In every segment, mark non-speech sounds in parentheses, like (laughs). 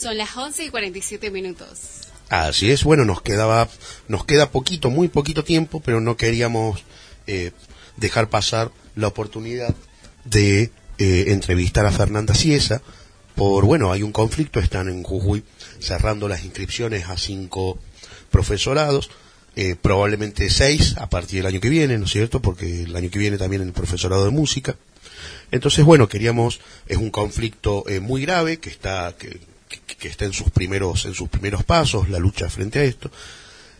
Son las 11 y 47 minutos. Así es, bueno, nos quedaba, nos queda poquito, muy poquito tiempo, pero no queríamos eh, dejar pasar la oportunidad de eh, entrevistar a Fernanda Ciesa, por, bueno, hay un conflicto, están en Jujuy cerrando las inscripciones a cinco profesorados, eh, probablemente seis a partir del año que viene, ¿no es cierto? Porque el año que viene también el profesorado de música. Entonces, bueno, queríamos, es un conflicto muy grave que está, que, que, está en sus primeros en sus primeros pasos la lucha frente a esto.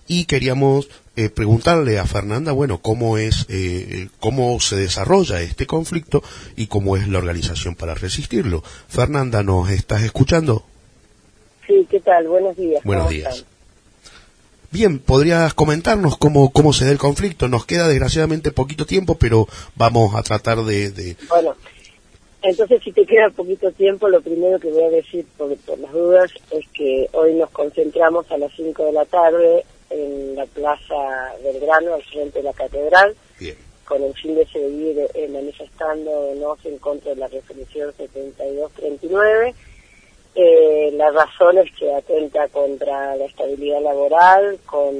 Y queríamos eh, preguntarle a Fernanda bueno cómo es eh, cómo se desarrolla este conflicto y cómo es la organización para resistirlo. Fernanda nos estás escuchando sí qué tal buenos días buenos días. Bien, ¿podrías comentarnos cómo, cómo se da el conflicto? Nos queda desgraciadamente poquito tiempo, pero vamos a tratar de... de... Bueno, entonces, si te queda poquito tiempo, lo primero que voy a decir, por, por las dudas, es que hoy nos concentramos a las 5 de la tarde en la Plaza del Grano, al frente de la Catedral, con el fin de seguir eh, manifestándonos en contra de la resolución 7239. Eh, las razones que atenta contra la estabilidad laboral, con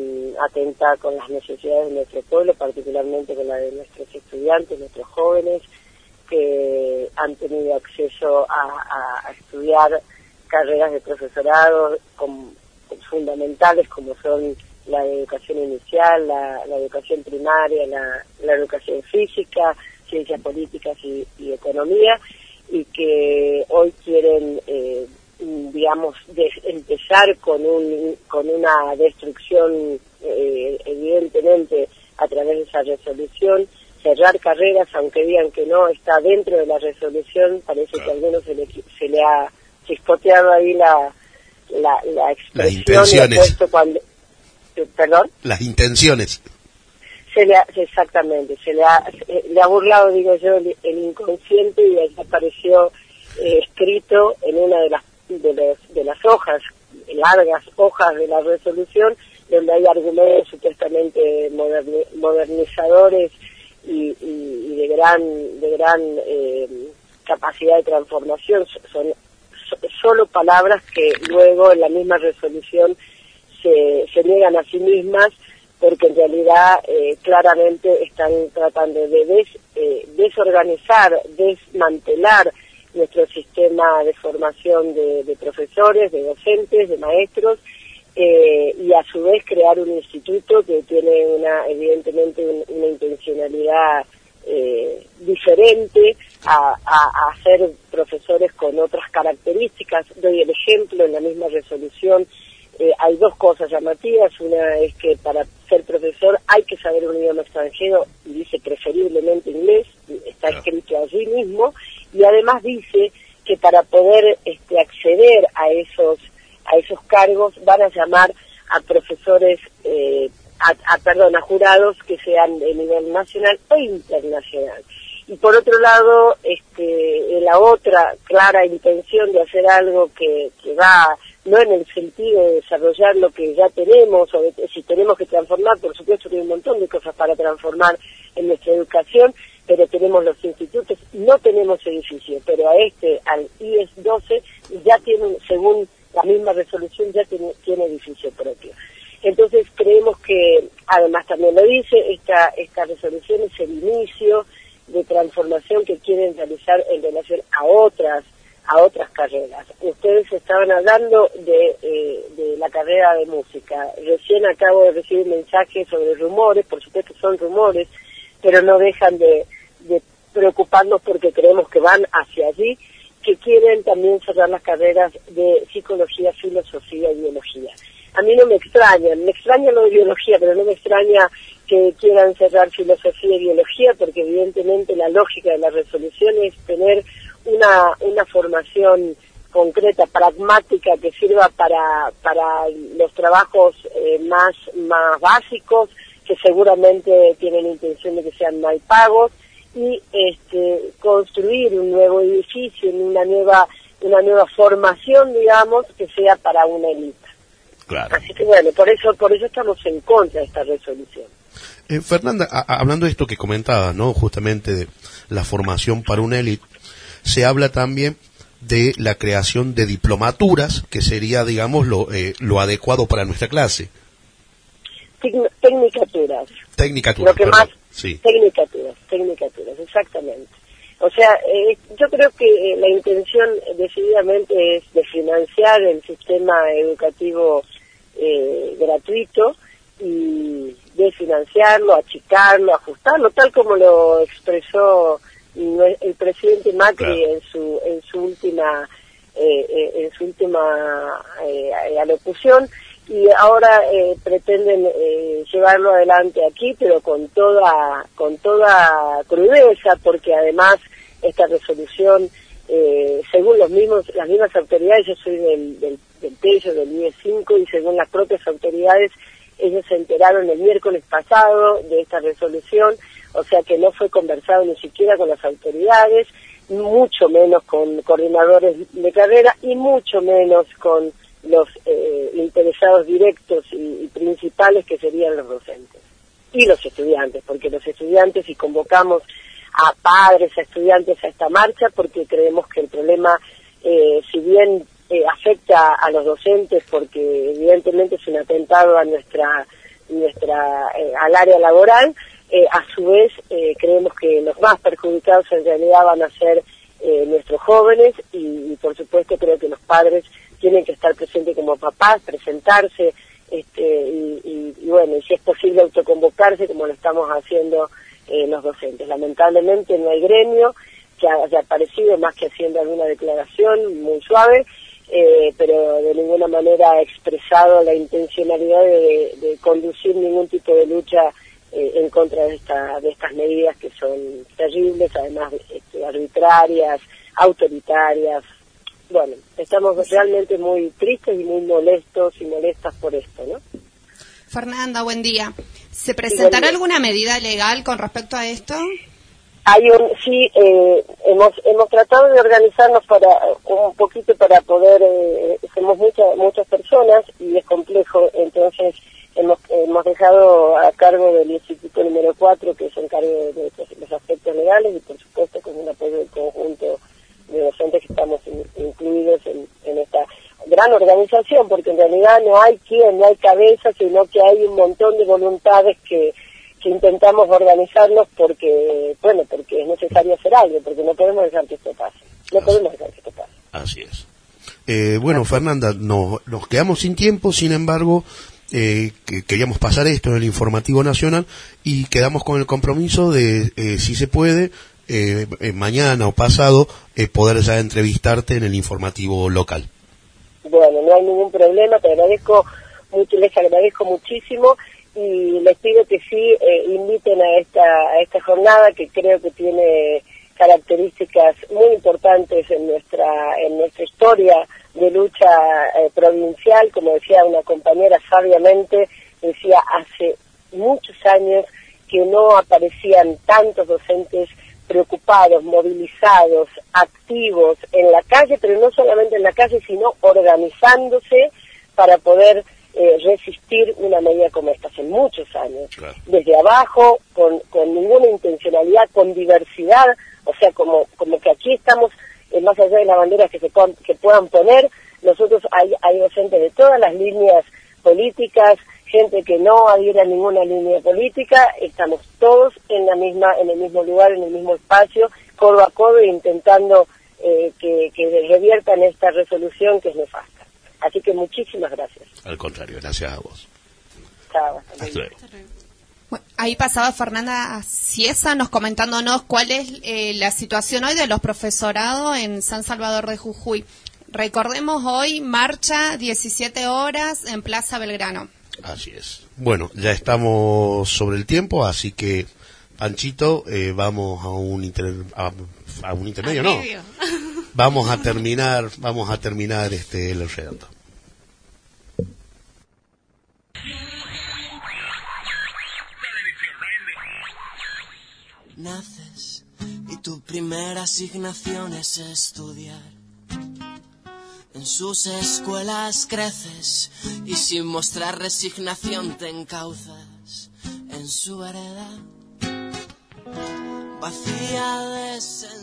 atenta con las necesidades de nuestro pueblo, particularmente con la de nuestros estudiantes, nuestros jóvenes, que han tenido acceso a, estudiar carreras de profesorado fundamentales como son la educación inicial, la, educación primaria, la, educación física, ciencias políticas y, economía, y que hoy quieren, eh, digamos, empezar con, un, con una destrucción, eh, evidentemente, a través de esa resolución, cerrar carreras, aunque digan que no está dentro de la resolución, parece que a algunos se le, se le ha chispoteado ahí la, la, la expresión. Las Cuando, eh, ¿Perdón? Las intenciones. Se le exactamente, se le ha, le ha burlado, digo yo, el, inconsciente y ahí apareció eh, escrito en una de las, de, de las hojas, largas hojas de la resolución, donde hay argumentos supuestamente modernizadores y, de gran de gran eh, capacidad de transformación. Son solo palabras que luego en la misma resolución se, niegan a sí mismas porque en realidad eh, claramente están tratando de eh, desorganizar, desmantelar nuestro sistema de formación de, de profesores, de docentes, de maestros eh, y a su vez crear un instituto que tiene una evidentemente una intencionalidad eh, diferente a, a, ser profesores con otras características. Doy el ejemplo en la misma resolución. Eh, hay dos cosas llamativas. Una es que para ser profesor hay que saber un idioma extranjero y dice preferiblemente inglés, está escrito allí mismo. Y además dice que para poder este, acceder a esos a esos cargos van a llamar a profesores, eh, a, perdón, a jurados que sean de nivel nacional e internacional. Y por otro lado, este, la otra clara intención de hacer algo que, que va no en el sentido de desarrollar lo que ya tenemos, o si tenemos que transformar, por supuesto que hay un montón de cosas para transformar en nuestra educación, pero tenemos los institutos, no tenemos edificios, pero a este, al IES 12, ya tienen, según la misma resolución ya tiene, tiene edificio propio. Entonces creemos que, además también lo dice, esta, esta resolución es el inicio de transformación que quieren realizar en relación a otras a otras carreras. Ustedes estaban hablando de, eh, de la carrera de música. Recién acabo de recibir mensajes sobre rumores, por supuesto son rumores, pero no dejan de, de preocuparnos porque creemos que van hacia allí que quieren también cerrar las carreras de psicología, filosofía y biología. A mí no me extraña, me extraña lo de biología, pero no me extraña que quieran cerrar filosofía y biología, porque evidentemente la lógica de la resolución es tener una, una formación concreta, pragmática, que sirva para, para los trabajos eh, más, más básicos, que seguramente tienen intención de que sean mal pagos, y este, construir un nuevo edificio, una nueva, una nueva formación, digamos, que sea para una élite. Claro. Así que bueno, por eso, por eso estamos en contra de esta resolución. Eh, Fernanda, hablando de esto que comentabas, ¿no? Justamente de la formación para una élite, se habla también de la creación de diplomaturas, que sería, digamos, lo, eh, lo adecuado para nuestra clase. Tecnicaturas. Tecnicaturas, Lo que perdón. más, Sí, tecnicaturas, tecnicaturas, exactamente. O sea, eh, yo creo que eh, la intención eh, decididamente es de financiar el sistema educativo eh, gratuito y de financiarlo, achicarlo, ajustarlo, tal como lo expresó el presidente Macri Claro. en su en su última eh, en su última eh, alocución y ahora eh, pretenden eh, llevarlo adelante aquí pero con toda con toda crudeza porque además esta resolución eh, según los mismos las mismas autoridades yo soy del del, del PELlo, del IE5 y según las propias autoridades ellos se enteraron el miércoles pasado de esta resolución o sea que no fue conversado ni siquiera con las autoridades mucho menos con coordinadores de carrera y mucho menos con los eh, interesados directos y, y principales que serían los docentes y los estudiantes, porque los estudiantes y convocamos a padres, a estudiantes a esta marcha, porque creemos que el problema, eh, si bien eh, afecta a los docentes, porque evidentemente es un atentado a nuestra, nuestra eh, al área laboral, eh, a su vez creemos que los más perjudicados en realidad van a ser nuestros jóvenes y, y, por supuesto creo que los padres tienen que estar presentes como papás, presentarse este, y, y- y bueno, y si es posible autoconvocarse como lo estamos haciendo eh, los docentes. Lamentablemente no hay gremio que haya aparecido más que haciendo alguna declaración muy suave, eh, pero de ninguna manera ha expresado la intencionalidad de, conducir ningún tipo de lucha eh, en contra de, esta, de estas medidas que son terribles, además este, arbitrarias, autoritarias. Bueno, estamos realmente muy tristes y muy molestos y molestas por esto, ¿no? Fernanda, buen día. ¿Se presentará día. alguna medida legal con respecto a esto? Hay un, sí, eh, hemos, hemos tratado de organizarnos para un poquito para poder, eh, somos muchas muchas personas y es complejo, entonces hemos, hemos dejado a cargo del Instituto número 4 que se encarga de, de los- los aspectos legales y por supuesto con un apoyo del conjunto de docentes que estamos in- incluidos en, en esta gran organización, porque en realidad no hay quien, no hay cabeza, sino que hay un montón de voluntades que, que intentamos organizarnos porque, bueno, porque es necesario hacer algo, porque no podemos dejar que esto pase. No podemos dejar que esto pase. así es. Eh, bueno, Fernanda, no- nos quedamos sin tiempo, sin embargo, eh, que queríamos pasar esto en el informativo nacional y quedamos con el compromiso de, eh, si se puede, eh, eh, mañana o pasado, eh, poder ya entrevistarte en el informativo local. Bueno, no hay ningún problema, te agradezco mucho, les agradezco muchísimo y les pido que sí eh, inviten a esta, a esta jornada que creo que tiene características muy importantes en nuestra, en nuestra historia de lucha provincial, como decía una compañera sabiamente, decía hace muchos años que no aparecían tantos docentes preocupados, movilizados, activos en la calle, pero no solamente en la calle, sino organizándose para poder eh, resistir una medida como esta hace muchos años. Claro. Desde abajo, con, con ninguna intencionalidad, con diversidad, o sea, como, como que aquí estamos, eh, más allá de las banderas que se que puedan poner, nosotros hay, hay docentes de todas las líneas políticas, gente que no adhiere a ninguna línea política, estamos todos en la misma, en el mismo lugar, en el mismo espacio, codo a codo, intentando eh, que, que reviertan esta resolución que es nefasta. Así que muchísimas gracias. Al contrario, gracias a vos. Chao, hasta luego. luego. Bueno, Ahí pasaba Fernanda Ciesa nos comentándonos cuál es eh, la situación hoy de los profesorados en San Salvador de Jujuy. Recordemos hoy marcha 17 horas en Plaza Belgrano. Así es. Bueno, ya estamos sobre el tiempo, así que, Panchito, eh, vamos a un, inter- a, a un intermedio, ¿no? Medio. (laughs) Vamos a terminar, vamos a terminar este el relato. Naces y tu primera asignación es estudiar. En sus escuelas creces y sin mostrar resignación te encauzas en su vereda vacía de sensación.